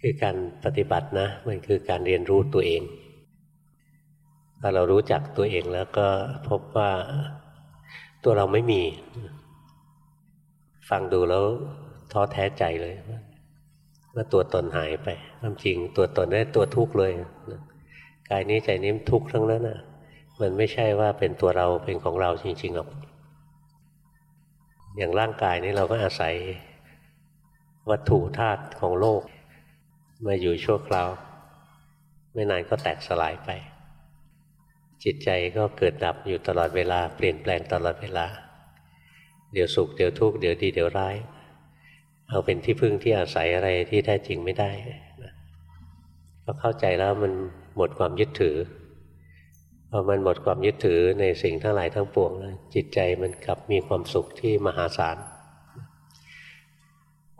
คือการปฏิบัตินะ มันคือการเรียนรู้ตัวเองพอเรารู้จักตัวเองแล้วก็พบว่าตัวเราไม่มี ฟังดูแล้วท้อแท้ใจเลยว่าตัวตนหายไปความจริงตัวตนได้ตัวทุกข์เลยกายนี้ใจนี้ทุกข์ทั้งนั้นนะมันไม่ใช่ว่าเป็นตัวเราเป็นของเราจริงๆหรอก อย่างร่างกายนี้เราก็อาศัยวัตถุธาตุของโลก มาอยู่ชั่วคราว ไม่นานก็แตกสลายไป จิตใจก็เกิดดับอยู่ตลอดเวลา เปลี่ยนแปลงตลอดเวลา เดี๋ยวสุขเดี๋ยวทุกข์เดี๋ยวดีเดี๋ยวร้าย เอาเป็นที่พึ่งที่อาศัยอะไรที่แท้จริงไม่ได้พอเข้าใจแล้วมันหมดความยึดถือพอมันหมดความยึดถือในสิ่งทั้งหลายทั้งปวงแล้วจิตใจมันกลับมีความสุขที่มหาศาล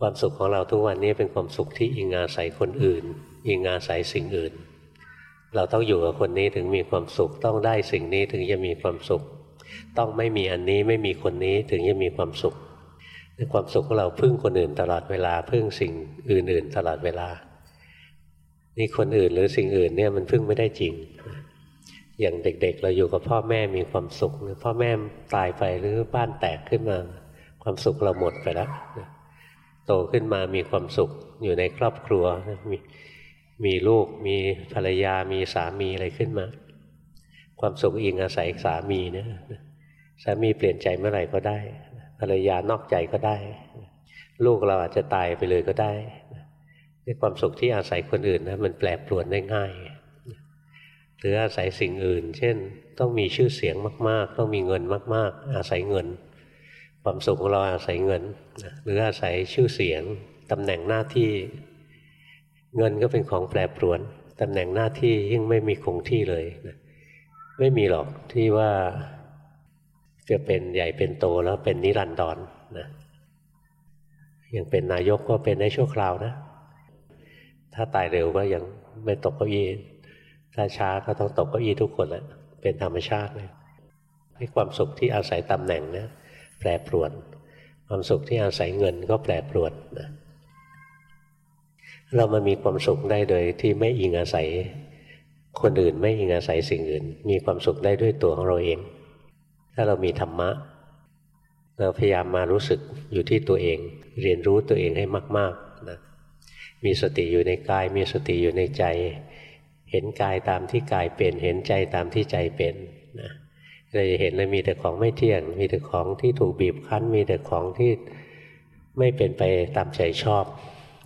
ความสุขของเราทุกวันนี้เป็นความสุขที่อิงอาศัยคนอื่น อิงอาศัยสิ่งอื่น เราต้องอยู่กับคนนี้ถึงมีความสุขต้องได้สิ่งนี้ถึงจะมีความสุข ต้องไม่มีอันนี้ไม่มีคนนี้ถึงจะมีความสุขความสุขของเราพึ่งคนอื่นตลอดเวลาพึ่งสิ่งอื่น ๆ ตลอดเวลา นี่คนอื่นหรือสิ่งอื่นเนี่ยมันพึ่งไม่ได้จริง อย่างเด็กๆ เราอยู่กับพ่อแม่มีความสุขพ่อแม่ตายไปหรือบ้านแตกขึ้นมา ความสุขเราหมดไปแล้ว โตขึ้นมามีความสุขอยู่ในครอบครัวมีมีลูกมีภรรยามีสามีอะไรขึ้นมา ความสุขอิงอาศัยสามีเนี่ยสามีเปลี่ยนใจเมื่อไหร่ก็ได้ ภรรยานอกใจก็ได้ ลูกเราอาจจะตายไปเลยก็ได้นี่ความสุขที่อาศัยคนอื่นนะมันแปรปรวนได้ง่ายหรืออาศัยสิ่งอื่น เช่น ต้องมีชื่อเสียงมาก ๆ ต้องมีเงินมาก ๆ อาศัยเงิน ความสุขของเราอาศัยเงิน หรืออาศัยชื่อเสียงตำแหน่งหน้าที่ เงินก็เป็นของแปรปรวนตำแหน่งหน้าที่ยิ่งไม่มีคงที่เลยนะไม่มีหรอกที่ว่าจะเป็นใหญ่เป็นโตแล้วเป็นนิรันดรนนะยังเป็นนายกก็เป็นในชั่วคราวนะ ถ้าตายเร็วก็ยังไม่ตกเก้าอี้ถ้าช้าก็ต้องตกเก้าอี้ทุกคนแหละเป็นธรรมชาติเลยที่ความสุขที่อาศัยตำแหน่งเนี่ย แปรปรวน ความสุขที่อาศัยเงินก็แปรปรวนนะเรามามีความสุขได้โดยที่ไม่อิงอาศัย คนอื่นไม่อิงอาศัยสิ่งอื่น มีความสุขได้ด้วยตัวของเราเอง ถ้าเรามีธรรมะ เราพยายามมารู้สึกอยู่ที่ตัวเอง เรียนรู้ตัวเองให้มากๆนะมีสติอยู่ในกาย มีสติอยู่ในใจ เห็นกายตามที่กายเป็น เห็นใจตามที่ใจเป็นนะ เราจะเห็นเลยมีแต่ของไม่เที่ยง มีแต่ของที่ถูกบีบคั้น มีแต่ของที่ไม่เป็นไปตามใจชอบ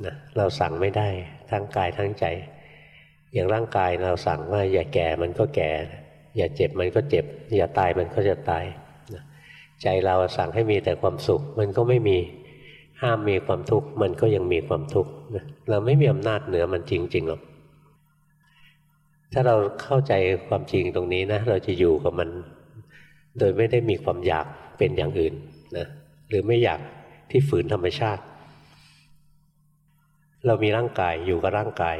นะเราสั่งไม่ได้ทั้งกายทั้งใจ อย่างร่างกายเราสั่งว่า อย่าแก่มันก็แก่ อย่าเจ็บมันก็เจ็บ อย่าตายมันก็จะตายนะใจเราสั่งให้มีแต่ความสุข มันก็ไม่มีห้ามมีความทุกข์มันก็ยังมีความทุกข์เราไม่มีอำนาจเหนือมันจริงๆหรอกถ้าเราเข้าใจความจริงตรงนี้นะ เราจะอยู่กับมัน โดยไม่ได้มีความอยากเป็นอย่างอื่นนะหรือไม่อยากที่ฝืนธรรมชาติ เรามีร่างกายอยู่กับร่างกาย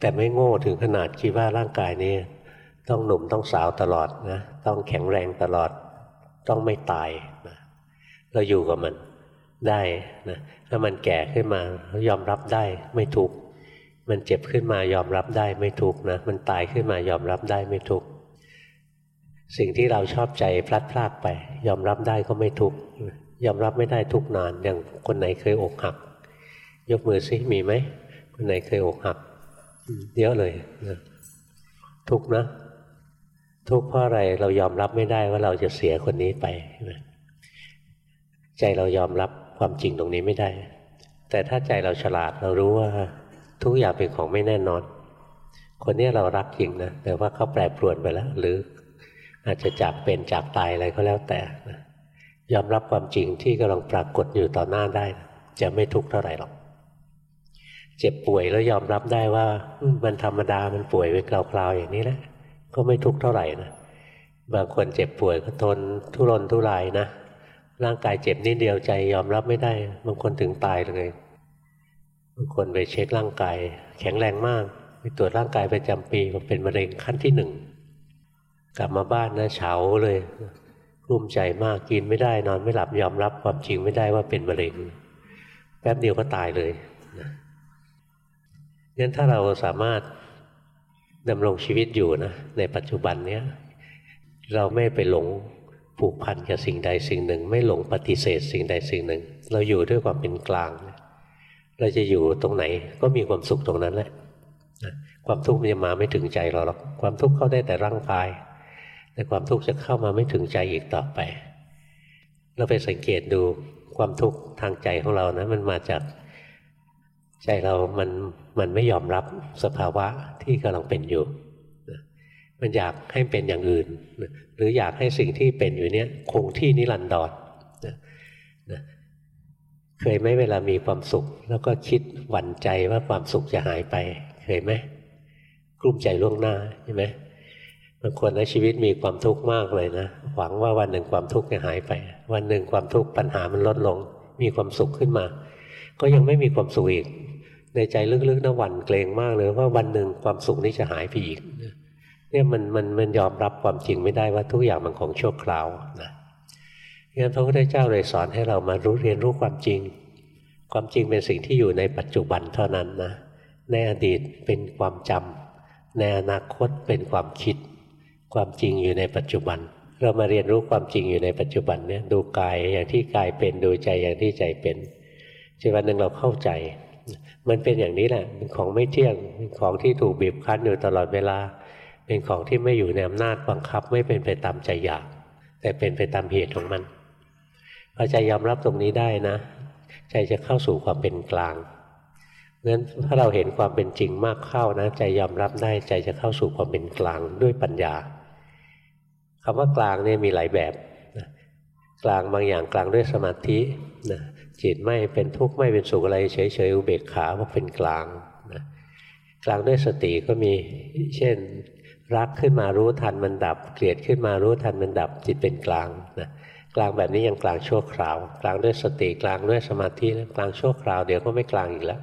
แต่ไม่โง่ถึงขนาดคิดว่าร่างกายนี้ต้องหนุ่มต้องสาวตลอดนะต้องแข็งแรงตลอด ต้องไม่ตายนะเราอยู่กับมันได้นะถ้ามันแก่ขึ้นมายอมรับได้ไม่ทุกข์มันเจ็บขึ้นมายอมรับได้ไม่ทุกนะมันตายขึ้นมายอมรับได้ไม่ทุก สิ่งที่เราชอบใจพลัดพรากไป ยอมรับได้ก็ไม่ทุกยอมรับไม่ได้ทุกนานอย่างคนไหนเคยอกหัก ยกมือซิมีไหมคนไหนเคยอกหักเยอะเลยทุกนะ ทุกเพราะอะไรเรายอมรับไม่ได้ว่าเราจะเสียคนนี้ไปใจเรายอมรับความจริงตรงนี้ไม่ได้ แต่ถ้าใจเราฉลาดเรารู้ว่าทุกอย่างเป็นของไม่แน่นอน คนนี้เรารักจริงนะแต่ว่าเขาแปรปรวนไปแล้ว หรือ อาจจะจากเป็นจากตายอะไรก็แล้วแต่ยอมรับความจริงที่กำลังปรากฏอยู่ต่อหน้าได้ จะไม่ทุกข์เท่าไหร่หรอก เจ็บป่วยแล้วยอมรับได้ว่ามันธรรมดามันป่วยไปคราวๆอย่างนี้แหละก็ไม่ทุกข์เท่าไหร่นะบางคนเจ็บป่วยก็ทนทุรนทุรายนะร่างกายเจ็บนิดเดียวใจยอมรับไม่ได้ บางคนถึงตายเลยบางคนไปเช็คร่างกาย แข็งแรงมากไปตรวจร่างกายประจำปีมาเป็นมะเร็งขั้นที่หนึ่ง กลับมาบ้านนะเฉาเลยกลุ้มใจมากกินไม่ได้นอนไม่หลับยอมรับความจริงไม่ได้ว่าเป็นมะเร็งแป๊บเดียวก็ตายเลยงั้นถ้าเราสามารถดำรงชีวิตอยู่นะในปัจจุบันเนี้ยเราไม่ไปหลงผูกพันกับสิ่งใดสิ่งหนึ่ง ไม่หลงปฏิเสธสิ่งใดสิ่งหนึ่ง เราอยู่ด้วยความเป็นกลาง เราจะอยู่ตรงไหนก็มีความสุขตรงนั้นแหละความทุกข์มันจะมาไม่ถึงใจเราหรอกความทุกข์เข้าได้แต่ร่างกาย แต่ความทุกข์จะเข้ามาไม่ถึงใจอีกต่อไป เราไปสังเกตดูความทุกข์ทางใจของเรานะมันมาจากใจเรามันมันไม่ยอมรับสภาวะที่กำลังเป็นอยู่ มันอยากให้เป็นอย่างอื่น หรืออยากให้สิ่งที่เป็นอยู่เนี้ยคงที่นิรันดรเคยไหมเวลามีความสุข แล้วก็คิดหวั่นใจว่าความสุขจะหายไป เคยไหมกลุ้มใจล่วงหน้าใช่ไหม บางคนในชีวิตมีความทุกข์มากเลยนะหวังว่าวันหนึ่งความทุกข์จะหายไป วันหนึ่งความทุกข์ปัญหามันลดลง มีความสุขขึ้นมา ก็ยังไม่มีความสุขอีก ในใจลึกๆนะหวั่นเกรงมากเลยว่าวันหนึ่งความสุขนี้จะหายไปอีกเนี่ยมันมันมันยอมรับความจริงไม่ได้ว่าทุกอย่างมันของชั่วคราวนะงั้นพระพุทธเจ้าเลยสอนให้เรามารู้เรียนรู้ความจริง ความจริงเป็นสิ่งที่อยู่ในปัจจุบันเท่านั้นนะในอดีตเป็นความจำในอนาคตเป็นความคิด ความจริงอยู่ในปัจจุบัน เรามาเรียนรู้ความจริงอยู่ในปัจจุบันเนี่ยดูกายอย่างที่กายเป็นดูใจอย่างที่ใจเป็นจนวันหนึ่งเราเข้าใจ มันเป็นอย่างนี้แหละเป็นของไม่เที่ยงเป็นของที่ถูกบีบคั้นอยู่ตลอดเวลา เป็นของที่ไม่อยู่ในอำนาจบังคับไม่เป็นไปตามใจอยาก แต่เป็นไปตามเหตุของมันพอใจยอมรับตรงนี้ได้นะ ใจจะเข้าสู่ความเป็นกลางงั้นถ้าเราเห็นความเป็นจริงมากเข้านะ ใจยอมรับได้ใจจะเข้าสู่ความเป็นกลางด้วยปัญญา คำว่ากลางเนี่ยมีหลายแบบกลางบางอย่างกลางด้วยสมาธินะจิตไม่เป็นทุกข์ไม่เป็นสุขอะไรเฉยๆอุเบกขาว่าเป็นกลางนะกลางด้วยสติก็มีเช่น รักขึ้นมารู้ทันมันดับ เกลียดขึ้นมารู้ทันมันดับ จิตเป็นกลางนะกลางแบบนี้ยังกลางชั่วคราว กลางด้วยสติกลางด้วยสมาธินะกลางชั่วคราวเดี๋ยวก็ไม่กลางอีกแล้ว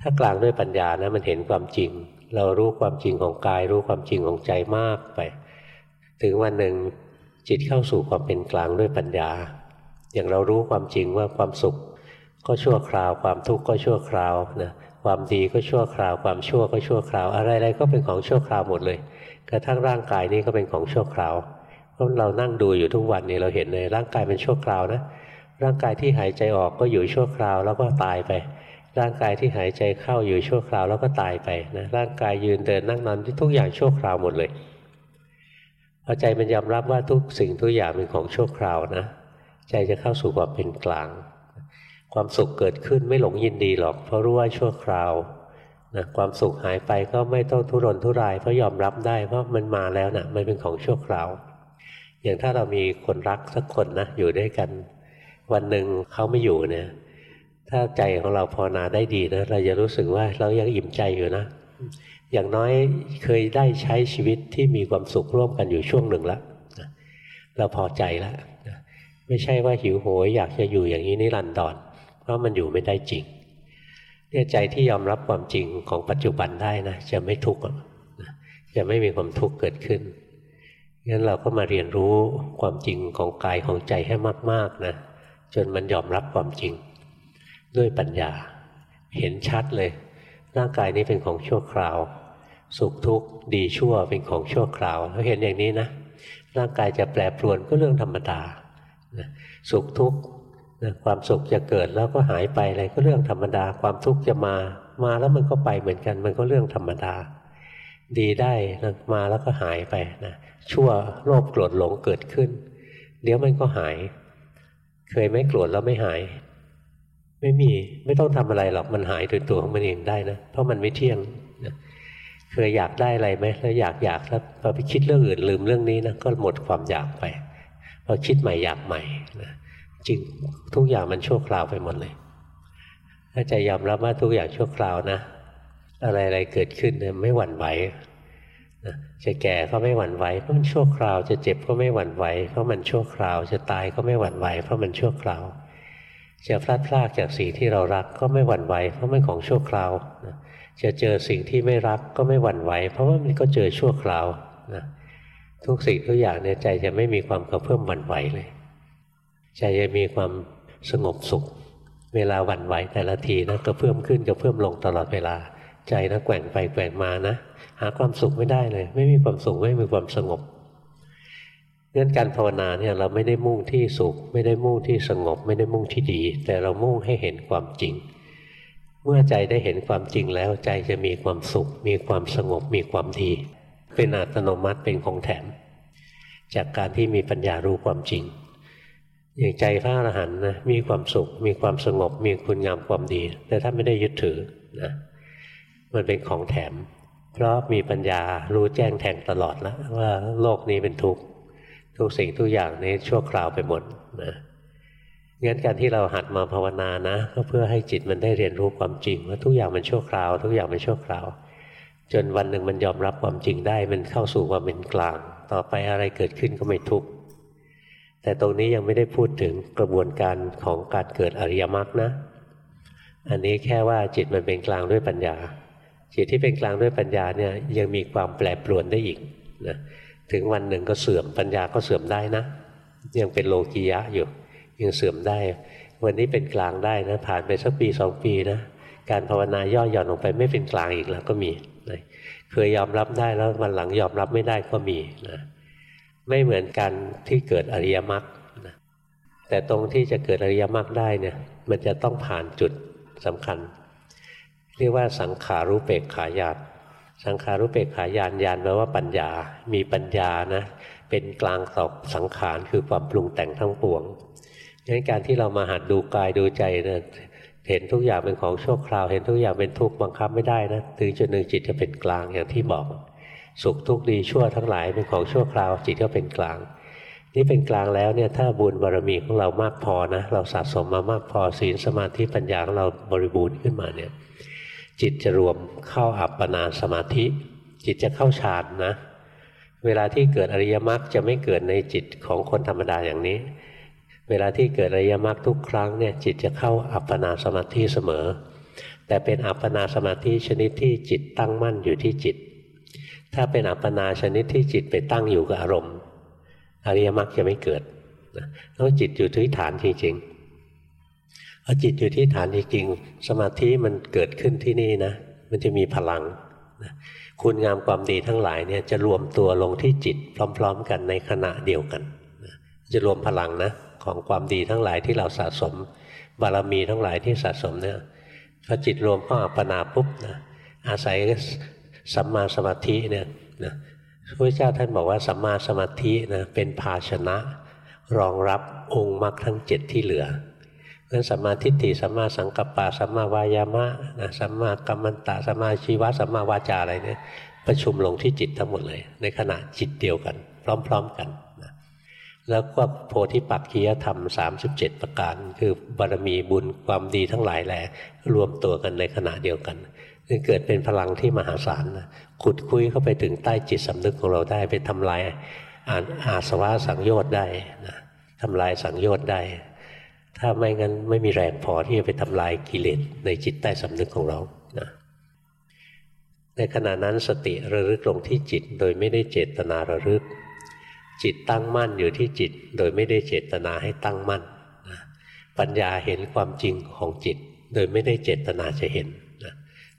ถ้ากลางด้วยปัญญานะมันเห็นความจริง เรารู้ความจริงของกาย รู้ความจริงของใจมากไป ถึงวันหนึ่งจิตเข้าสู่ความเป็นกลางด้วยปัญญา อย่างเรารู้ความจริงว่าความสุขก็ชั่วคราว ความทุกข์ก็ชั่วคราวนะความดีก็ชั่วคราว ความชั่วก็ชั่วคราว อะไรๆก็เป็นของชั่วคราวหมดเลย กระทั่งร่างกายนี้ก็เป็นของชั่วคราวเพราะเรานั่งดูอยู่ทุกวันนี้เราเห็นเลยร่างกายเป็นชั่วคราวนะร่างกายที่หายใจออกก็อยู่ชั่วคราวแล้วก็ตายไป ร่างกายที่หายใจเข้าอยู่ชั่วคราวแล้วก็ตายไปนะร่างกายยืนเดินนั่งนอนทุกอย่างชั่วคราวหมดเลย พอใจมันยอมรับว่าทุกสิ่งทุกอย่างเป็นของชั่วคราวนะ ใจจะเข้าสู่ความเป็นกลาง ความสุขเกิดขึ้นไม่หลงยินดีหรอก เพราะรู้ว่าชั่วคราวนะความสุขหายไปก็ไม่ต้องทุรนทุรายเพราะยอมรับได้เพราะมันมาแล้วนะมันเป็นของชั่วคราว อย่างถ้าเรามีคนรักสักคนนะอยู่ด้วยกัน วันหนึ่งเขาไม่อยู่เนี่ยถ้าใจของเราภาวนาได้ดีนะเราจะรู้สึกว่าเรายังอิ่มใจอยู่นะ อย่างน้อยเคยได้ใช้ชีวิตที่มีความสุขร่วมกันอยู่ช่วงหนึ่งแล้วเราพอใจแล้วไม่ใช่ว่าหิวโหยอยากจะอยู่อย่างนี้นิรันดรเพราะมันอยู่ไม่ได้จริงเนี่ยใจที่ยอมรับความจริงของปัจจุบันได้นะจะไม่ทุกข์จะไม่มีความทุกข์เกิดขึ้นงั้นเราก็มาเรียนรู้ความจริงของกายของใจให้มากๆนะจนมันยอมรับความจริง ด้วยปัญญา เห็นชัดเลย ร่างกายนี้เป็นของชั่วคราว สุขทุกข์ดีชั่วเป็นของชั่วคราวเราเห็นอย่างนี้นะ ร่างกายจะแปรปรวนก็เรื่องธรรมดาสุขทุกข์ความสุขจะเกิดแล้วก็หายไปอะไรก็เรื่องธรรมดา ความทุกข์จะมามาแล้วมันก็ไปเหมือนกัน มันก็เรื่องธรรมดา ดีได้มาแล้วก็หายไปนะชั่วโลภโกรธหลงเกิดขึ้น เดี๋ยวมันก็หาย เคยไม่โกรธแล้วไม่หาย ไม่มีไม่ต้องทำอะไรหรอกมันหายโดยตัวของมันเองได้นะเพราะมันไม่เที่ยง เคยอยากได้อะไรไหมแล้วอยากอยากแล้วพอไปคิดเรื่องอื่นลืมเรื่องนี้นะก็หมดความอยากไปพอคิดใหม่อยากใหม่นะจริงทุกอย่างมันชั่วคราวไปหมดเลยถ้าใจยอมรับว่าทุกอย่างชั่วคราวนะ อะไรๆเกิดขึ้นเนี่ยไม่หวั่นไหวนะจะแก่ก็ไม่หวั่นไหวเพราะมันชั่วคราว จะเจ็บก็ไม่หวั่นไหวเพราะมันชั่วคราว จะตายก็ไม่หวั่นไหวเพราะมันชั่วคราวจะพลาดพลาดจากสิ่งที่เรารักก็ไม่หวั่นไหวเพราะมันของชั่วคราวนะ จะเจอสิ่งที่ไม่รักก็ไม่หวั่นไหว เพราะว่ามันก็เจอชั่วคราวนะทุกสิ่งทุกอย่างเนี่ยใจจะไม่มีความกระเพื่อมหวั่นไหวเลย ใจจะมีความสงบสุข เวลาหวั่นไหวแต่ละทีนะกระเพื่อมขึ้นกระเพื่อมลงตลอดเวลา ใจนะแกว่งไปแกว่งมานะ หาความสุขไม่ได้เลย ไม่มีความสุขไม่มีความสงบงั้นการภาวนาเนี่ยเราไม่ได้มุ่งที่สุข ไม่ได้มุ่งที่สงบ ไม่ได้มุ่งที่ดี แต่เรามุ่งให้เห็นความจริง เมื่อใจได้เห็นความจริงแล้วใจจะมีความสุข มีความสงบมีความดี เป็นอัตโนมัติเป็นของแถม จากการที่มีปัญญารู้ความจริง อย่างใจพระอรหันต์นะมีความสุข มีความสงบ มีคุณงามความดี แต่ถ้าไม่ได้ยึดถือนะมันเป็นของแถม เพราะมีปัญญารู้แจ้งแทงตลอดแล้วว่าโลกนี้เป็นทุกข์ทุกสิ่งทุกอย่างนี้ชั่วคราวไปหมดนะ งั้นการที่เราหัดมาภาวนานะก็เพื่อให้จิตมันได้เรียนรู้ความจริงว่าทุกอย่างมันชั่วคราว ทุกอย่างมันชั่วคราว จนวันหนึ่งมันยอมรับความจริงได้มันเข้าสู่ความเป็นกลาง ต่อไปอะไรเกิดขึ้นก็ไม่ทุกข์แต่ตรงนี้ยังไม่ได้พูดถึงกระบวนการของการเกิดอริยมรรคนะ อันนี้แค่ว่าจิตมันเป็นกลางด้วยปัญญา จิตที่เป็นกลางด้วยปัญญาเนี่ยยังมีความแปรปรวนได้อีกนะถึงวันหนึ่งก็เสื่อมปัญญาก็เสื่อมได้นะ ยังเป็นโลกียะอยู่ ยังเสื่อมได้ วันนี้เป็นกลางได้นะผ่านไปสักปีสองปีนะการภาวนาย่อหย่อนลงไปไม่เป็นกลางอีกแล้วก็มีนะเคยยอมรับได้แล้ววันหลังยอมรับไม่ได้ก็มีนะไม่เหมือนกันที่เกิดอริยมรรคนะแต่ตรงที่จะเกิดอริยมรรคได้เนี่ยมันจะต้องผ่านจุดสำคัญ เรียกว่าสังขารุเปกขายานสังขารุเปกขายานยานแปลว่าปัญญา มีปัญญานะเป็นกลางต่อสังขารคือความปรุงแต่งทั้งปวง งนั้นการที่เรามาหัดดูกายดูใจเนี่ยเห็นทุกอย่างเป็นของชั่วคราว เห็นทุกอย่างเป็นทุกข์บังคับไม่ได้นะถึงจุดหนึ่งจิตจะเป็นกลางอย่างที่บอก สุขทุกข์ดีชั่วทั้งหลายเป็นของชั่วคราว จิตก็เป็นกลาง นี่เป็นกลางแล้วเนี่ยถ้าบุญบารมีของเรามากพอนะเราสะสมมามากพอศีลสมาธิปัญญาของเราบริบูรณ์ขึ้นมาเนี่ยจิตจะรวมเข้าอัปปนาสมาธิ จิตจะเข้าฌานนะ เวลาที่เกิดอริยมรรคจะไม่เกิดในจิตของคนธรรมดาอย่างนี้ เวลาที่เกิดอริยมรรคทุกครั้งเนี่ยจิตจะเข้าอัปปนาสมาธิเสมอ แต่เป็นอัปปนาสมาธิชนิดที่จิตตั้งมั่นอยู่ที่จิต ถ้าเป็นอัปปนาชนิดที่จิตไปตั้งอยู่กับอารมณ์ อริยมรรคจะไม่เกิดต้องจิตอยู่ที่ฐานจริงๆพอจิตอยู่ที่ฐานจริงๆสมาธิมันเกิดขึ้นที่นี่นะ มันจะมีพลังคุณงามความดีทั้งหลายเนี่ยจะรวมตัวลงที่จิตพร้อม ๆ กันในขณะเดียวกัน จะรวมพลังนะ ของความดีทั้งหลายที่เราสะสม บารมีทั้งหลายที่สะสมเนี่ยพอจิตรวมเข้าอัปปนาปุ๊บนะอาศัยสัมมาสมาธิเนี่ยนะพระเจ้าท่านบอกว่าสัมมาสมาธินะเป็นภาชนะ รองรับองค์มรรคทั้งเจ็ดที่เหลือนั้นสัมมาทิฏฐิสัมมาสังกัปปะสัมมาวายามะนะสัมมากัมมันตะสัมมาชีวะสัมมาวาจาอะไรเนี่ยประชุมลงที่จิตทั้งหมดเลย ในขณะจิตเดียวกัน พร้อม ๆ กัน แล้วก็โพธิปักขียธรรม 37 ประการ คือบารมีบุญความดีทั้งหลายแหละรวมตัวกันในขณะเดียวกันจึงเกิดเป็นพลังที่มหาศาลนะขุดคุยเข้าไปถึงใต้จิตสำนึกของเราได้ไปทำลายอาอาสวะสังโยชน์ได้นะทำลายสังโยชน์ได้ ถ้าไม่งั้นไม่มีแรงพอที่จะไปทำลายกิเลสในจิตใต้สำนึกของเรานะในขณะนั้นสติระลึกลงที่จิตโดยไม่ได้เจตนาระลึก จิตตั้งมั่นอยู่ที่จิต โดยไม่ได้เจตนาให้ตั้งมั่นนะปัญญาเห็นความจริงของจิต โดยไม่ได้เจตนาจะเห็นนะ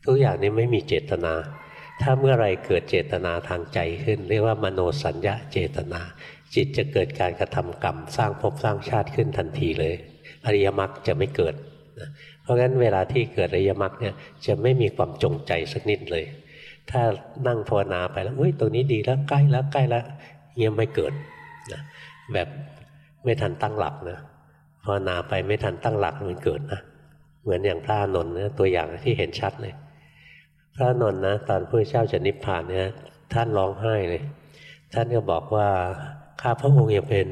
ทุกอย่างนี้ไม่มีเจตนา ถ้าเมื่อไรเกิดเจตนาทางใจขึ้น เรียกว่ามโนสัญญาเจตนา จิตจะเกิดการกระทำกรรม สร้างภพสร้างชาติขึ้นทันทีเลย อริยมรรคจะไม่เกิดนะเพราะงั้นเวลาที่เกิดอริยมรรคเนี่ยจะไม่มีความจงใจสักนิดเลยถ้านั่งภาวนาไปแล้วเฮ้ยตรงนี้ดีแล้วใกล้แล้วใกล้แล้ว ยังไม่เกิดนะแบบไม่ทันตั้งหลักนะภาวนาไปไม่ทันตั้งหลักมันเกิดนะเหมือนอย่างพระนนท์นะตัวอย่างที่เห็นชัดเลย พระนนท์นะตอนพระเจ้าจะนิพพานเนี่ยท่านร้องไห้เลย ท่านก็บอกว่าข้าพระองค์ยังเป็น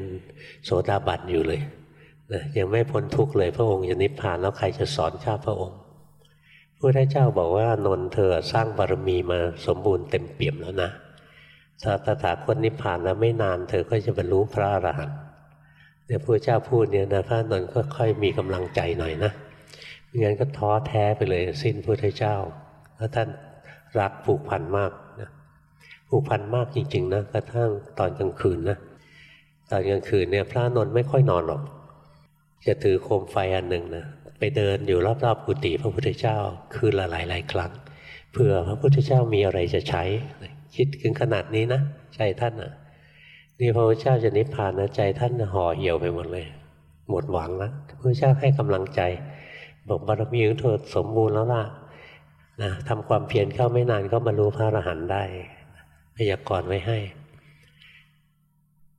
โสดาบันอยู่เลยนะยังไม่พ้นทุกข์เลย พระองค์จะนิพพานแล้วใครจะสอนข้าพระองค์พระพุทธเจ้าบอกว่านนเธอสร้างบารมีมาสมบูรณ์เต็มเปี่ยมแล้วนะ ถ้าตถาคตนิพพานแล้วไม่นานเธอก็จะบรรลุพระอรหันต์เนี่ยพระเจ้าพูดเนี่ยนะพระนนท์ก็ค่อยมีกำลังใจหน่อยนะไม่งั้นก็ท้อแท้ไปเลยสิ้นพระพุทธเจ้าแล้วท่านรักผูกพันมากนะผูกพันมากจริงๆนะกระทั่งตอนกลางคืนนะตอนกลางคืนเนี่ยพระนนท์ไม่ค่อยนอนหรอก จะถือโคมไฟอันหนึ่งนะไปเดินอยู่รอบๆกุฏิพระพุทธเจ้า คืนละหลายหลายครั้งเผื่อพระพุทธเจ้ามีอะไรจะใช้ คิดถึงขนาดนี้นะใจท่านอะนี่พระพุทธเจ้าจะนิพพานนะใจท่านห่อเหี่ยวไปหมดเลย หมดหวังแล้วพระพุทธเจ้าให้กำลังใจ บอกบารมีของเธอสมบูรณ์แล้วล่ะนะทำความเพียรเข้าไม่นานก็บรรลุพระอรหันต์ได้พยากรณ์ไว้ให้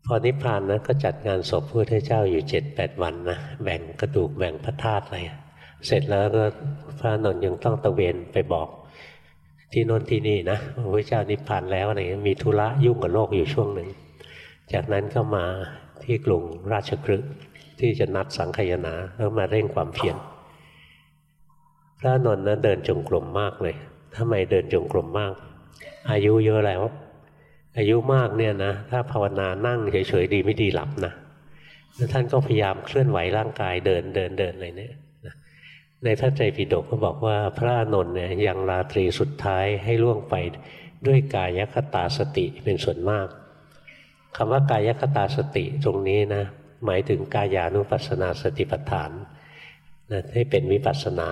พอนิพพานนะก็จัดงานศพพระพุทธเจ้าอยู่เจ็ดแปดวันนะแบ่งกระดูกแบ่งพระธาตุอะไรเสร็จแล้วก็พระนนท์ยังต้องตะเวนไปบอก ที่นนที่นี่นะพระพุทธเจ้านิพพานแล้วอะไรมีธุระยุ่งกับโลกอยู่ช่วงหนึ่ง จากนั้นก็มาที่กรุงราชคฤห์ที่จะนัดสังขยนาแล้วมาเร่งความเพียรพระนนท์นะเดินจงกรมมากเลยทำไมเดินจงกรมมาก อายุเยอะแล้ว อายุมากเนี่ยนะถ้าภาวนานั่งเฉยๆดีไม่ดีหลับนะท่านก็พยายามเคลื่อนไหวร่างกายเดินเดินเดินอะไรเนี่ย ในพระไตรปิฎกก็บอกว่าพระอนนท์เนี่ยยังราตรีสุดท้ายให้ล่วงไปด้วยกายคตาสติเป็นส่วนมากคำว่ากายคตาสติตรงนี้นะหมายถึงกายานุปัสสนาสติปัฏฐานนะให้เป็นวิปัสสนา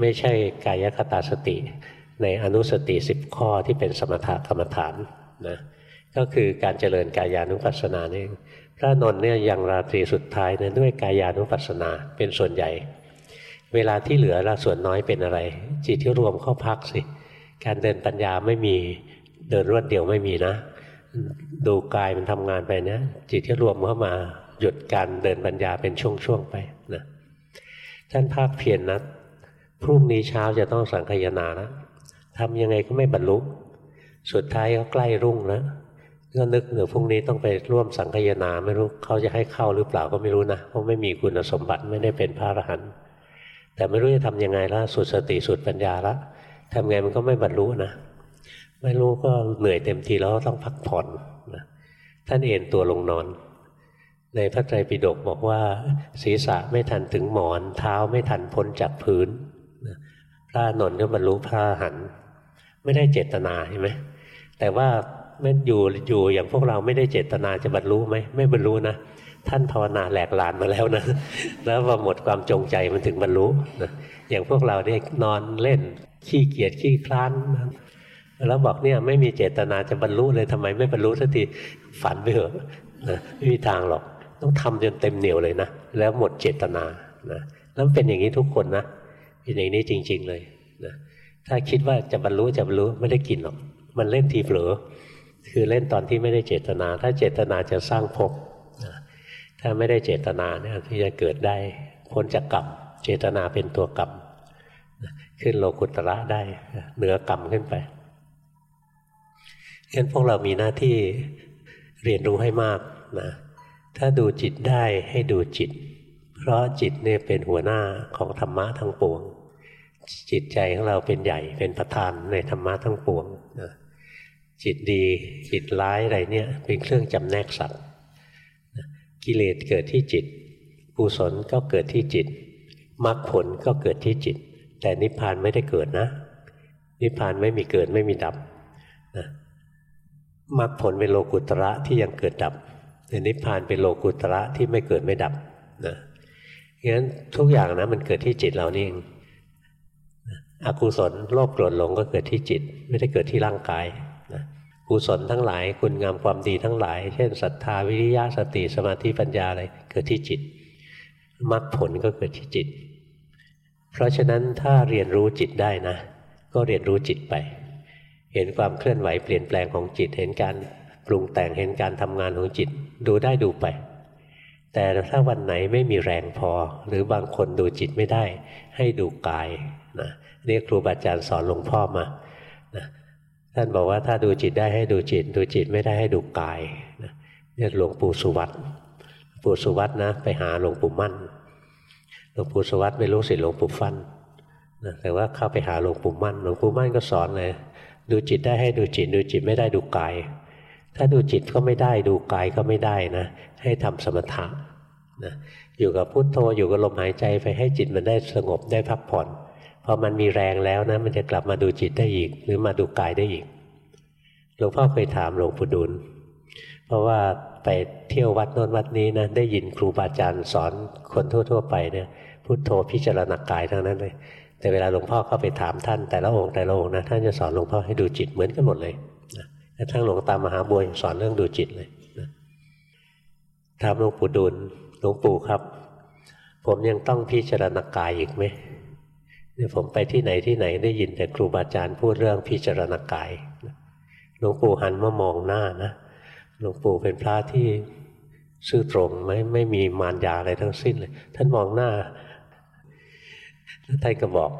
ไม่ใช่กายคตาสติ ในอนุสติสิบข้อที่เป็นสมถกรรมฐานนะก็คือการเจริญกายานุปัสสนานี่พระนนท์เนี่ยยังราตรีสุดท้ายเนี่ยด้วยกายานุปัสสนาเป็นส่วนใหญ่ เวลาที่เหลือละส่วนน้อยเป็นอะไร จิตที่รวมเข้าพักสิ การเดินปัญญาไม่มีเดินรวดเดียวไม่มีนะ ดูกายมันทำงานไปนะจิตที่รวมเข้ามาหยุดการเดินปัญญาเป็นช่วงๆไปนะท่านภาคเพียรนนะพรุ่งนี้เช้าจะต้องสังคยนาแล้วทำยังไงก็ไม่บรรลุ สุดท้ายก็ใกล้รุ่งแล้วก็นึกเดี๋ยวพรุ่งนี้ต้องไปร่วมสังคยนาไม่รู้เขาจะให้เข้าหรือเปล่าก็ไม่รู้นะเพราะไม่มีคุณสมบัติไม่ได้เป็นพระอรหันต์ แต่ไม่รู้จะทำยังไงละสุดสติสุดปัญญาละทำไงมันก็ไม่บรรลุนะไม่รู้ก็เหนื่อยเต็มทีแล้วต้องพักผ่อนนะท่านเอนตัวลงนอน ในพระไตรปิฎกบอกว่า ศีรษะไม่ทันถึงหมอน เท้าไม่ทันพ้นจากพื้นพระนนท์ก็บรรลุพระหันไม่ได้เจตนาใช่ไหมแต่ว่าไม่อยู่อยู่อย่างพวกเราไม่ได้เจตนาจะบรรลุไหมไม่บรรลุนะ ท่านภาวนาแหลกลานมาแล้วนะ แล้วพอหมดความจงใจมันถึงบรรลุนะอย่างพวกเราเนี่ยนอนเล่นขี้เกียจขี้คลานแล้วบอกเนี่ยไม่มีเจตนาจะบรรลุเลยทำไมไม่บรรลุสักทีฝันไปเถอะนะไม่มีทางหรอก ต้องทำจนเต็มเหนียวเลยนะ แล้วหมดเจตนานะแล้วเป็นอย่างนี้ทุกคนนะเป็นอย่างนี้จริง ๆเลยนะถ้าคิดว่าจะบรรลุจะบรรลุไม่ได้กินหรอก มันเล่นทีเผลอคือเล่นตอนที่ไม่ได้เจตนา ถ้าเจตนาจะสร้างภพ ถ้าไม่ได้เจตนาเนี่ยที่จะเกิดได้พ้นจากกรรมเจตนาเป็นตัวกรรมขึ้นโลกุตระได้เหนือกรรมขึ้นไปฉะนั้นพวกเรามีหน้าที่เรียนรู้ให้มากนะถ้าดูจิตได้ให้ดูจิต เพราะจิตเนี่ยเป็นหัวหน้าของธรรมะทั้งปวง จิตใจของเราเป็นใหญ่เป็นประธานในธรรมะทั้งปวงนะจิตดีจิตร้ายอะไรเนี่ยเป็นเครื่องจำแนกสัตว์ กิเลสเกิดที่จิตกุศลก็เกิดที่จิตมรรคผลก็เกิดที่จิต แต่นิพพานไม่ได้เกิดนะ นิพพานไม่มีเกิดไม่มีดับนะมรรคผลเป็นโลกุตระที่ยังเกิดดับแต่นิพพานเป็นโลกุตระที่ไม่เกิดไม่ดับนะงั้นทุกอย่างนะมันเกิดที่จิตเรานี่เองอกุศลโลภโกรธหลงก็เกิดที่จิต ไม่ได้เกิดที่ร่างกาย กุศลทั้งหลาย คุณงามความดีทั้งหลาย เช่นศรัทธาวิริยะสติสมาธิปัญญาอะไรเกิดที่จิตมรรคผลก็เกิดที่จิต เพราะฉะนั้นถ้าเรียนรู้จิตได้นะ ก็เรียนรู้จิตไป เห็นความเคลื่อนไหวเปลี่ยนแปลงของจิต เห็นการปรุงแต่งเห็นการทำงานของจิต ดูได้ดูไป แต่ถ้าวันไหนไม่มีแรงพอ หรือบางคนดูจิตไม่ได้ ให้ดูกายนะเรียกครูบาอาจารย์สอนหลวงพ่อมานะ ท่านบอกว่าถ้าดูจิตได้ให้ดูจิต ดูจิตไม่ได้ให้ดูกายเนี่ยหลวงปู่สุวัตปู่สุวัตนะ ไปหาหลวงปู่มั่นหลวงปู่สุวัตไม่รู้สิหลวงปู่ฟันนแต่ว่าเข้าไปหาหลวงปู่มั่นหลวงปู่มั่นก็สอนเลย ดูจิตได้ให้ดูจิต ดูจิตไม่ได้ดูกาย ถ้าดูจิตก็ไม่ได้ดูกายก็ไม่ได้นะ ให้ทำสมถะนะอยู่กับพุโทโธอยู่กับลมหายใจไปให้จิตมันได้สงบได้พักผ่อน พอมันมีแรงแล้วนะมันจะกลับมาดูจิตได้อีก หรือมาดูกายได้อีกหลวงพ่อเคยถามหลวงปู่ดุลเพราะว่าไปเที่ยววัดโน้นวัดนี้นะได้ยินครูบาอาจารย์สอนคนทั่ว ๆ ไปเนี่ยพุทโธพิจารณากายทั้งนั้นเลย แต่เวลาหลวงพ่อเข้าไปถามท่านแต่ละองค์แต่ละองค์นะท่านจะสอนหลวงพ่อให้ดูจิตเหมือนกันหมดเลยนะทั้งหลวงตามหาบัวสอนเรื่องดูจิตเลยนะถามหลวงปู่ดูลหลวงปู่ครับ ผมยังต้องพิจารณากายอีกไหม เนี่ยผมไปที่ไหนที่ไหนได้ยินแต่ครูบาอาจารย์พูดเรื่องพิจารณากายหลวงปู่หันมามองหน้านะหลวงปู่เป็นพระที่ซื่อตรงไม่ไม่มีมารยาอะไรทั้งสิ้นเลย ท่านมองหน้าท่านก็บอก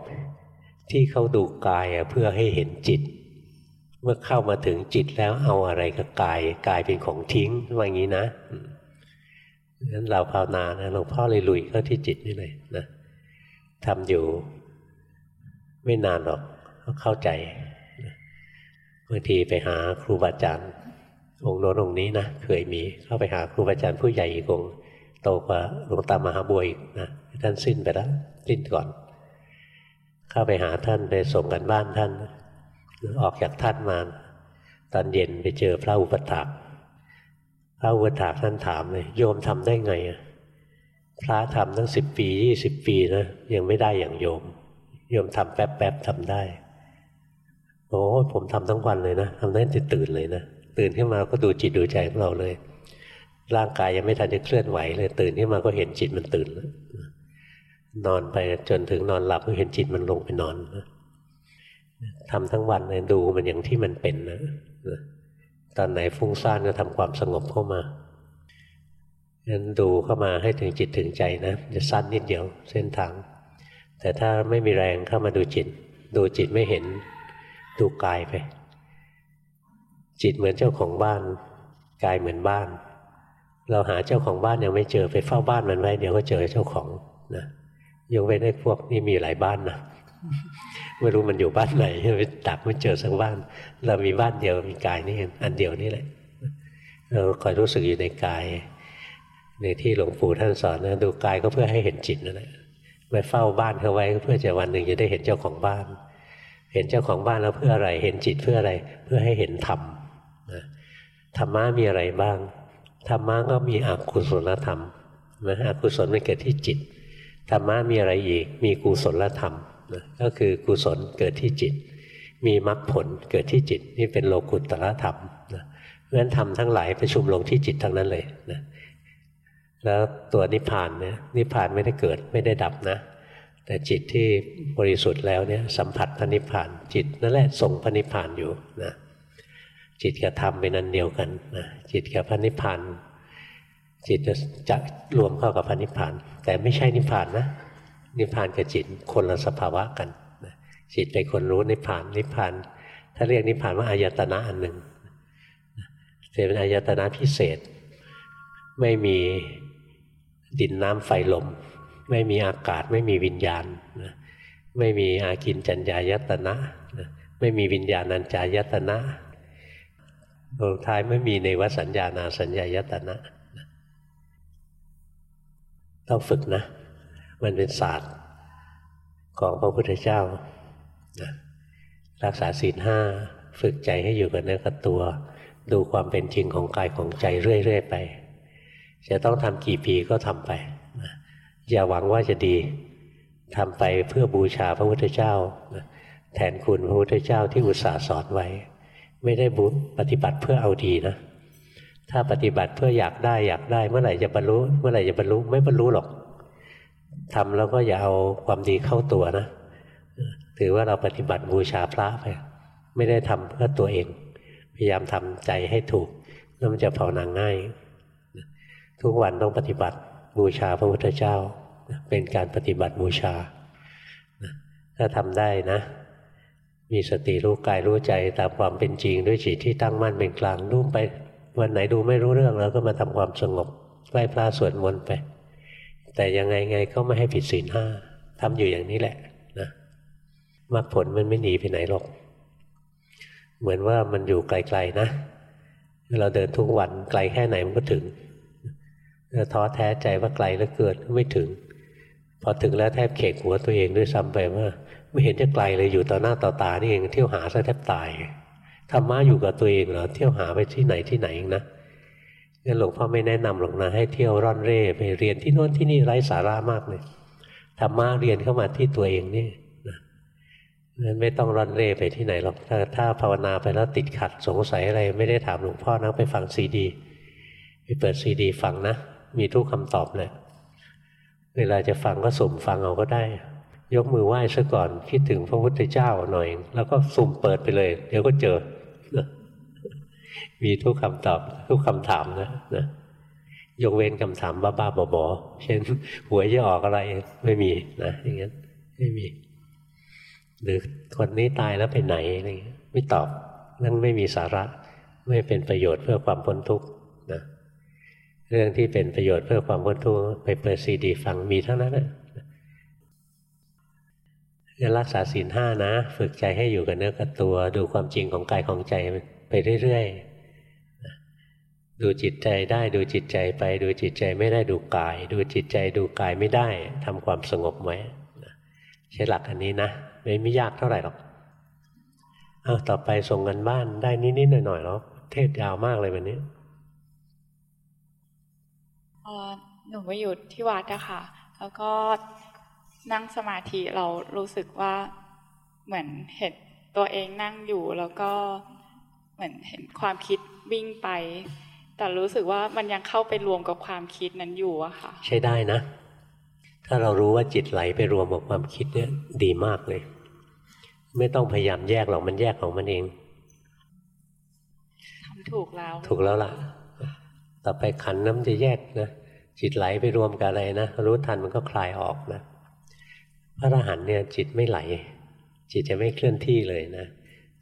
ที่เขาดูกายเพื่อให้เห็นจิต เมื่อเข้ามาถึงจิตแล้วเอาอะไรกับกายกายเป็นของทิ้งว่างี้นะงั้นเราภาวนานะหลวงพ่อเลยลุยเข้าที่จิตนี่เลยนะทำอยู่ ไม่นานหรอกเข้าใจบางทีไปหาครูบาอาจารย์องค์โน้นองค์นี้นะเคยมีเข้าไปหาครูบาอาจารย์ผู้ใหญ่อีกองโตกว่าหลวงตามหาบัวอีกนะท่านสิ้นไปแล้วสิ้นก่อน เข้าไปหาท่านไปส่งกันบ้านท่านออกจากท่านมาตอนเย็นไปเจอพระอุปถากพระอุปถากท่านถามเลยโยมทำได้ไงพระทำตั้งสิบปียี่สิบปีนะยังไม่ได้อย่างโยม โยมทำแป๊บๆทำได้ โอ้ผมทำทั้งวันเลยนะทำได้แต่ตื่นเลยนะ ตื่นขึ้นมาก็ดูจิตดูใจของเราเลย ร่างกายยังไม่ทันจะเคลื่อนไหวเลย ตื่นขึ้นมาก็เห็นจิตมันตื่นแล้วนอนไปจนถึงนอนหลับก็เห็นจิตมันลงไปนอนทำทั้งวันเลยดูมันอย่างที่มันเป็นนะตอนไหนฟุ้งซ่านก็ทำความสงบเข้ามางั้นดูเข้ามาให้ถึงจิตถึงใจนะ จะสั้นนิดเดียวเส้นทาง แต่ถ้าไม่มีแรงเข้ามาดูจิต ดูจิตไม่เห็นดูกายไป จิตเหมือนเจ้าของบ้าน กายเหมือนบ้าน เราหาเจ้าของบ้านยังไม่เจอไปเฝ้าบ้านมันไว้เดี๋ยวก็เจอเจ้าของนะยกเว้นไอ้พวกนี่มีหลายบ้านนะไม่รู้มันอยู่บ้านไหนไปดักไม่เจอสักบ้าน เรามีบ้านเดียวมีกายนี่อันเดียวนี่แหละเราคอยรู้สึกอยู่ในกาย ในที่หลวงปู่ท่านสอนนะดูกายก็เพื่อให้เห็นจิตนั่นแหละ ไปเฝ้าบ้านเขาไว้ เพื่อจะวันหนึ่งจะได้เห็นเจ้าของบ้าน เห็นเจ้าของบ้านแล้วเพื่ออะไร เห็นจิตเพื่ออะไร เพื่อให้เห็นธรรมธรรมะมีอะไรบ้างธรรมะก็มีอกุศลธรรมนะอกุศลมันเกิดที่จิตธรรมะมีอะไรอีก มีกุศลธรรมนะก็คือกุศลเกิดที่จิต มีมรรคผลเกิดที่จิตนี่เป็นโลกุตตรธรรมนะเพราะฉะนั้นธรรมทั้งหลายประชุมลงที่จิตทั้งนั้นเลยนะ แล้วตัวนิพพานเนี่ยนิพพานไม่ได้เกิดไม่ได้ดับนะ แต่จิตที่บริสุทธิ์แล้วเนี่ยสัมผัสพระนิพพาน จิตนั่นแหละส่งพระนิพพานอยู่นะจิตกับธรรมเป็นอันเดียวกันนะจิตกับพระนิพพานจิตจะจะรวมเข้ากับพระนิพพาน แต่ไม่ใช่นิพพานนะ นิพพานกับจิตคนละสภาวะกันจิตเป็นคนรู้นิพพานนิพพาน ถ้าเรียกนิพพานว่าอายตนะอันหนึ่งจะเป็นอายตนะพิเศษ ไม่มี ดินน้ำไฟลม ไม่มีอากาศไม่มีวิญญาณนะไม่มีอากินจัญญายตนะนะไม่มีวิญญาณัญจายตนะลงท้ายไม่มีในวสัญญานาสัญญายตนะต้องฝึกนะ มันเป็นศาสตร์ของพระพุทธเจ้านะรักษาศีลห้าฝึกใจให้อยู่กับเนื้อกับตัว ดูความเป็นจริงของกายของใจเรื่อย ๆ ไป จะต้องทำกี่ปีก็ทำไปอย่าหวังว่าจะดีทำไปเพื่อบูชาพระพุทธเจ้า แทนคุณพระพุทธเจ้าที่อุตส่าห์สอนไว้ ไม่ได้บุญปฏิบัติเพื่อเอาดีนะ ถ้าปฏิบัติเพื่ออยากได้อยากได้ เมื่อไหร่จะบรรลุ เมื่อไหร่จะบรรลุไม่บรรลุหรอกทำแล้วก็อย่าเอาความดีเข้าตัวนะ ถือว่าเราปฏิบัติบูชาพระไปไม่ได้ทำเพื่อตัวเอง พยายามทำใจให้ถูกแล้วมันจะภาวนาง่าย ทุกวันต้องปฏิบัติบูชาพระพุทธเจ้า เป็นการปฏิบัติบูชา ถ้าทำได้นะ มีสติรู้กายรู้ใจตามความเป็นจริงด้วยจิตที่ตั้งมั่นเป็นกลางดูไป วันไหนดูไม่รู้เรื่องเราก็มาทำความสงบไหว้พระสวดมนต์ไป แต่ยังไงไงก็ไม่ให้ผิดศีลห้าทำอยู่อย่างนี้แหละนะมรรคผลมันไม่หนีไปไหนหรอก เหมือนว่ามันอยู่ไกลๆนะ เราเดินทุกวันไกลแค่ไหนมันก็ถึง ท้อแท้ใจว่าไกลแล้วเกิดไม่ถึง พอถึงแล้วแทบเขกหัวตัวเองด้วยซ้ำไปว่า ไม่เห็นจะไกลเลยอยู่ต่อหน้าต่อตานี่เองเที่ยวหาซะแทบตายธรรมะอยู่กับตัวเองเหรอเที่ยวหาไปที่ไหนที่ไหนเองนะงั้นหลวงพ่อไม่แนะนำหรอกนะให้เที่ยวร่อนเร่ไปเรียนที่โน้นที่นี่ไร้สาระมากเลยธรรมะเรียนเข้ามาที่ตัวเองนี่นะนั้นไม่ต้องร่อนเร่ไปที่ไหนหรอกถ้าถ้าภาวนาไปแล้วติดขัดสงสัยอะไร ไม่ได้ถามหลวงพ่อนะไปฟังซีดีไปเปิดซีดีฟังนะ มีทุกคำตอบเลย เวลาจะฟังก็สุ่มฟังเอาก็ได้ ยกมือไหว้ซะก่อนคิดถึงพระพุทธเจ้าหน่อย แล้วก็สุ่มเปิดไปเลย เดี๋ยวก็เจอ มีทุกคำตอบ ทุกคำถามนะนะยกเว้นคำถามบ้าๆบอๆเช่นหวยจะออกอะไรไม่มีนะอย่างนั้นไม่มี หรือคนนี้ตายแล้วไปไหนอะไรเงี้ไม่ตอบนั่นไม่มีสาระไม่เป็นประโยชน์เพื่อความพ้นทุกข์ เรื่องที่เป็นประโยชน์เพื่อความพ้นทุกข์ไปเปิดซีดีฟังมีเท่านั้นแหละจะรักษาศีลห้านะ ฝึกใจให้อยู่กับเนื้อกับตัวดูความจริงของกายของใจไปเรื่อยๆดูจิตใจได้ดูจิตใจไปดูจิตใจไม่ได้ดูกาย ดูจิตใจดูกายไม่ได้ทำความสงบไว้ใช้หลักอันนี้นะไม่ไม่ยากเท่าไหร่หรอกเอาต่อไปส่งกันบ้านได้นิดๆหน่อยๆหรอกเทศยาวมากเลยวันนี้ หนูไปอยู่ที่วัดอะค่ะ แล้วก็นั่งสมาธิเรารู้สึกว่าเหมือนเห็นตัวเองนั่งอยู่แล้วก็เหมือนเห็นความคิดวิ่งไป แต่รู้สึกว่ามันยังเข้าไปรวมกับความคิดนั้นอยู่อะค่ะ ใช่ได้นะ ถ้าเรารู้ว่าจิตไหลไปรวมกับความคิดเนี่ยดีมากเลย ไม่ต้องพยายามแยกหรอกมันแยกของมันเองทำถูกแล้ว ถูกแล้วล่ะ ต่อไปขันน้ำจะแยกนะจิตไหลไปรวมกับอะไรนะรู้ทันมันก็คลายออกนะพระอรหันต์เนี่ยจิตไม่ไหล จิตจะไม่เคลื่อนที่เลยนะ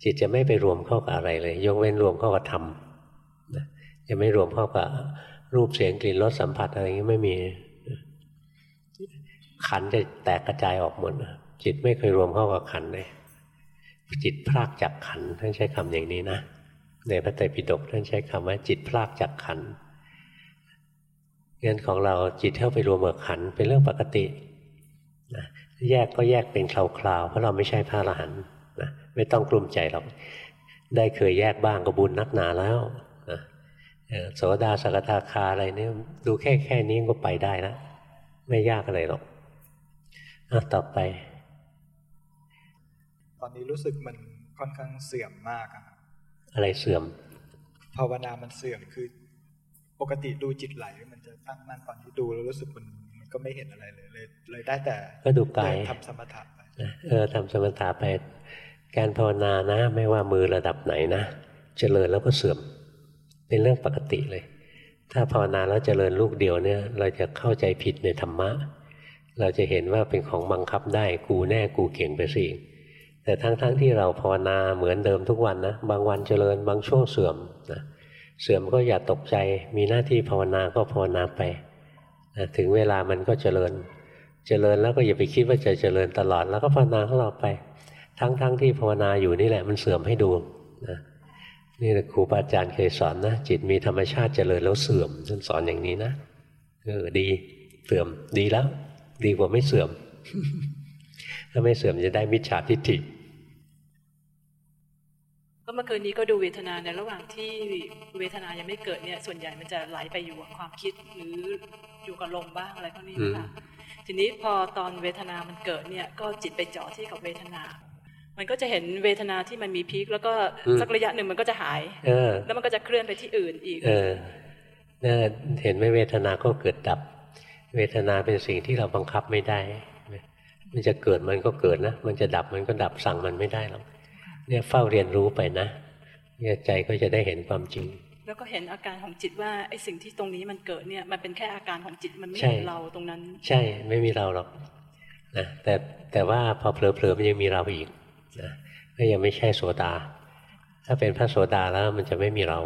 จิตจะไม่ไปรวมเข้ากับอะไรเลย ยกเว้นรวมเข้ากับธรรมนะจะไม่รวมเข้ากับรูปเสียงกลิ่นรสสัมผัสอะไรอย่างนี้ไม่มี ขันจะแตกกระจายออกหมดจิตไม่เคยรวมเข้ากับขันเลยจิตพลากจากขันท่านใช้คำอย่างนี้นะในพระไตรปิฎกท่านใช้คำว่าจิตพลากจากขัน งั้นของเราจิตเข้าไปรวมกับขันเป็นเรื่องปกตินะแยกก็แยกเป็นคราวๆเพราะเราไม่ใช่พระอรหันต์นะไม่ต้องกลุ้มใจหรอกได้เคยแยกบ้างก็บุญนักหนาแล้วนะโสดาสกทาคาอะไรเนี่ยดูแค่แค่นี้ก็ไปได้แล้วไม่ยากอะไรหรอกอต่อไป ตอนนี้รู้สึกมันค่อนข้างเสื่อมมากอะอะไรเสื่อม ภาวนามันเสื่อมคือ ปกติดูจิตไหลมันจะตั้งมั่นตอนที่ดูแล้วรู้สึกมันก็ไม่เห็นอะไรเลยเลยเลยได้แต่ก็ดูกายทำสมถะไปเออทำสมถะไป การภาวนานะ ไม่ว่ามือระดับไหนนะเจริญแล้วก็เสื่อม เป็นเรื่องปกติเลย ถ้าภาวนาแล้วเจริญลูกเดียวเนี่ย เราจะเข้าใจผิดในธรรมะ เราจะเห็นว่าเป็นของบังคับได้กูแน่กูเก่งไปสิแต่ทั้งๆทที่เราภาวนาเหมือนเดิมทุกวันนะบางวันเจริญบางช่วงเสื่อมนะเเสื่อมก็อย่าตกใจ มีหน้าที่ภาวนาก็ภาวนาไปถึงเวลามันก็เจริญ เจริญแล้วก็อย่าไปคิดว่าจะเจริญตลอด แล้วก็ภาวนาของเราไป ทั้งๆทที่ภาวนาอยู่นี่แหละมันเสื่อมให้ดูนะนี่ครูบาอาจารย์เคยสอนนะจิตมีธรรมชาติเจริญแล้วเสื่อมท่านสอนอย่างนี้นะเออดีเสื่อมดีแล้ว ดีกว่าไม่เสื่อม ถ้าไม่เสื่อมจะได้มิจฉาทิฏฐิ ก็เมื่อคืนนี้ก็ดูเวทนาในระหว่างที่เวทนายังไม่เกิดเนี่ย ส่วนใหญ่มันจะไหลไปอยู่กับความคิดหรืออยู่กับลมบ้างอะไรพวกนี้ค่ะทีนี้พอตอนเวทนามันเกิดเนี่ย ก็จิตไปเจาะที่กับเวทนา มันก็จะเห็นเวทนาที่มันมีพีคแล้วก็สักระยะหนึ่งมันก็จะหายเออแล้วมันก็จะเคลื่อนไปที่อื่นอีกเออเนี่ยเห็นไหมเวทนาก็เกิดดับ เวทนาเป็นสิ่งที่เราบังคับไม่ได้ มันจะเกิดมันก็เกิดนะ มันจะดับมันก็ดับสั่งมันไม่ได้หรอก เนี่ยเฝ้าเรียนรู้ไปนะเนี่ยใจก็จะได้เห็นความจริง แล้วก็เห็นอาการของจิตว่าไอ้สิ่งที่ตรงนี้มันเกิดเนี่ยมันเป็นแค่อาการของจิตมันไม่ใช่เราตรงนั้น ใช่ไม่มีเราหรอกนะแต่แต่ว่าพอเผลอๆมันยังมีเราอีกนะก็ยังไม่ใช่โสดา ถ้าเป็นพระโสดาแล้วมันจะไม่มีเรา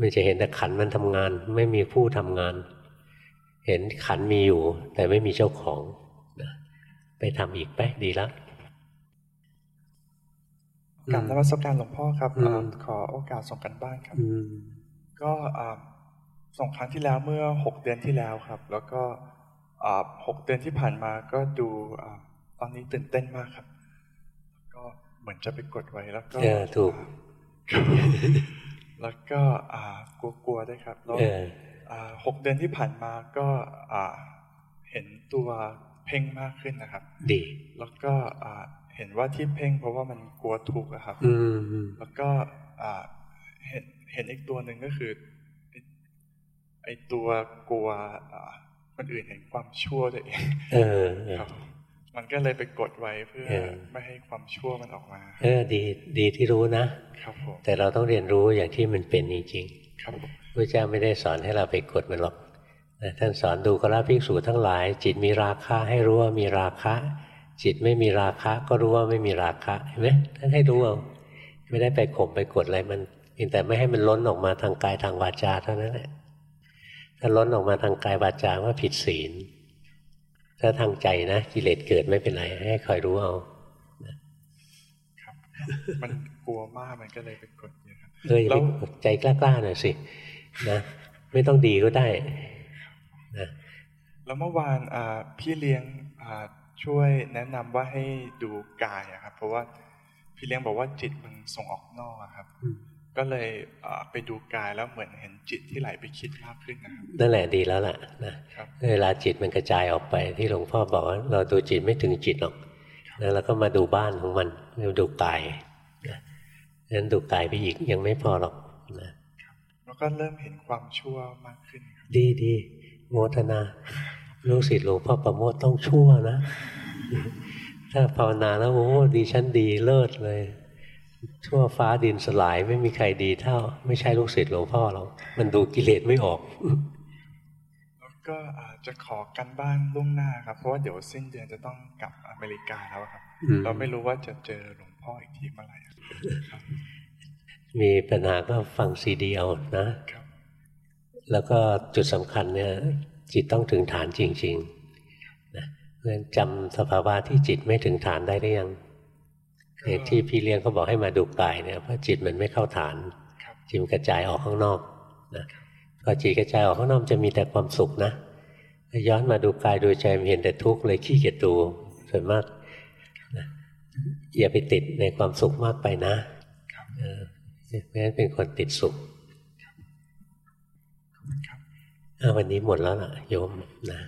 มันจะเห็นแต่ขันมันทำงาน ไม่มีผู้ทำงาน เห็นขันมีอยู่ แต่ไม่มีเจ้าของนะไปทำอีกไปดีแล้ว กลับนวัตการหลวงพ่อครับขอโอกาสส่งกันบ้านครับก็ส่งครั้งที่แล้วเมื่อหกเดือนที่แล้วครับ แล้วก็หกเดือนที่ผ่านมาก็ดูตอนนี้ตื่นเต้นมากครับ ก็เหมือนจะไปกดไว้แล้วก็ถูกแล้วก็กลัวๆด้วยครับแล้วหกเดือนที่ผ่านมาก็เห็นตัวเพ่งมากขึ้นนะครับ ดี แล้วก็ เห็นว่าที่เพ่งเพราะว่ามันกลัวทุกข์อะครับอืมอืมแล้วก็อ่าเห็นเห็นอีกตัวหนึ่งก็คือไอ้ไอตัวกลัวอ่าคนอื่นเห็นความชั่วตัวเองเออเออครับ มันก็เลยไปกดไว้เพื่อเออไม่ให้ความชั่วมันออกมา เออดีดีที่รู้นะครับผมแต่เราต้องเรียนรู้อย่างที่มันเป็นจริงครับผมๆพระเจ้าไม่ได้สอนให้เราไปกดมันหรอกนะท่านสอนดูกราภิกษุทั้งหลาย จิตมีราคะให้รู้ว่ามีราคะ จิตไม่มีราคะ ก็รู้ว่าไม่มีราคะเห็นไหมท่านให้รู้เอาไม่ได้ไปข่มไปกดอะไรมันเพียงแต่ไม่ให้มันล้นออกมาทางกายทางวาจาเท่านั้นแหละถ้าล้นออกมาทางกายวาจาว่าผิดศีล ถ้าทางใจนะกิเลสเกิดไม่เป็นไรให้คอยรู้เอาครับมันกลัวมากมันก็เลยไปกดเยอะครับเอออย่าแล้ไปวกดใจกล้าๆหน่อยสินะไม่ต้องดีก็ได้นะแล้วเมื่อวานอ่าพี่เลี้ยงอ่า ช่วยแนะนำว่าให้ดูกายอะครับ เพราะว่าพี่เลี้ยงบอกว่าจิตมันส่งออกนอกอะครับอืมก็เลยอ่าไปดูกายแล้วเหมือนเห็นจิตที่ไหลไปคิดมากขึ้นนะครับนั่นแหละดีแล้วล่ะนะครับเวลาจิตมันกระจายออกไปที่หลวงพ่อบอกว่าเราดูจิตไม่ถึงจิตหรอกแล้วเราก็มาดูบ้านของมันเราดูกายนะนั้นดูกายไปอีกยังไม่พอหรอกนะแล้วก็เริ่มเห็นความชั่วมากขึ้นครับดีดีโมทนา ลูกศิษย์หลวงพ่อประโมทต้องชั่วนะ ถ้าภาวนาแล้วโอ้ดีชั้นดีเลิศเลย ชั่วฟ้าดินสลายไม่มีใครดีเท่า ไม่ใช่ลูกศิษย์หลวงพ่อหรอกมันดูกิเลสไม่ออกแล้วก็อาจจะขอกันบ้านล่วงหน้าครับ เพราะว่าเดี๋ยวสิ้นเดือนจะต้องกลับอเมริกาแล้วครับอืมเราไม่รู้ว่าจะเจอหลวงพ่ออีกทีเมื่อไหร่ครับมีปัญหาก็ฟังซีดีเอานะครับแล้วก็จุดสำคัญเนี่ย จิตต้องถึงฐานจริงๆนะเพราะฉะนั้นจำสภาวะที่จิตไม่ถึงฐานได้หรือยังเหตุที่พี่เลี้ยงเขาบอกให้มาดูกายเนี่ยเพราะจิตมันไม่เข้าฐานครับจิตมันกระจายออกข้างนอกนะพอจิตกระจายออกข้างนอกมันจะมีแต่ความสุขนะถ้าย้อนมาดูกายดูใจมันเห็นแต่ทุกข์เลยขี้เกียจดูส่วนมากนะอย่าไปติดในความสุขมากไปนะเออไม่งั้นเป็นคนติดสุข วันนี้หมดแล้วล่ะโยมนะ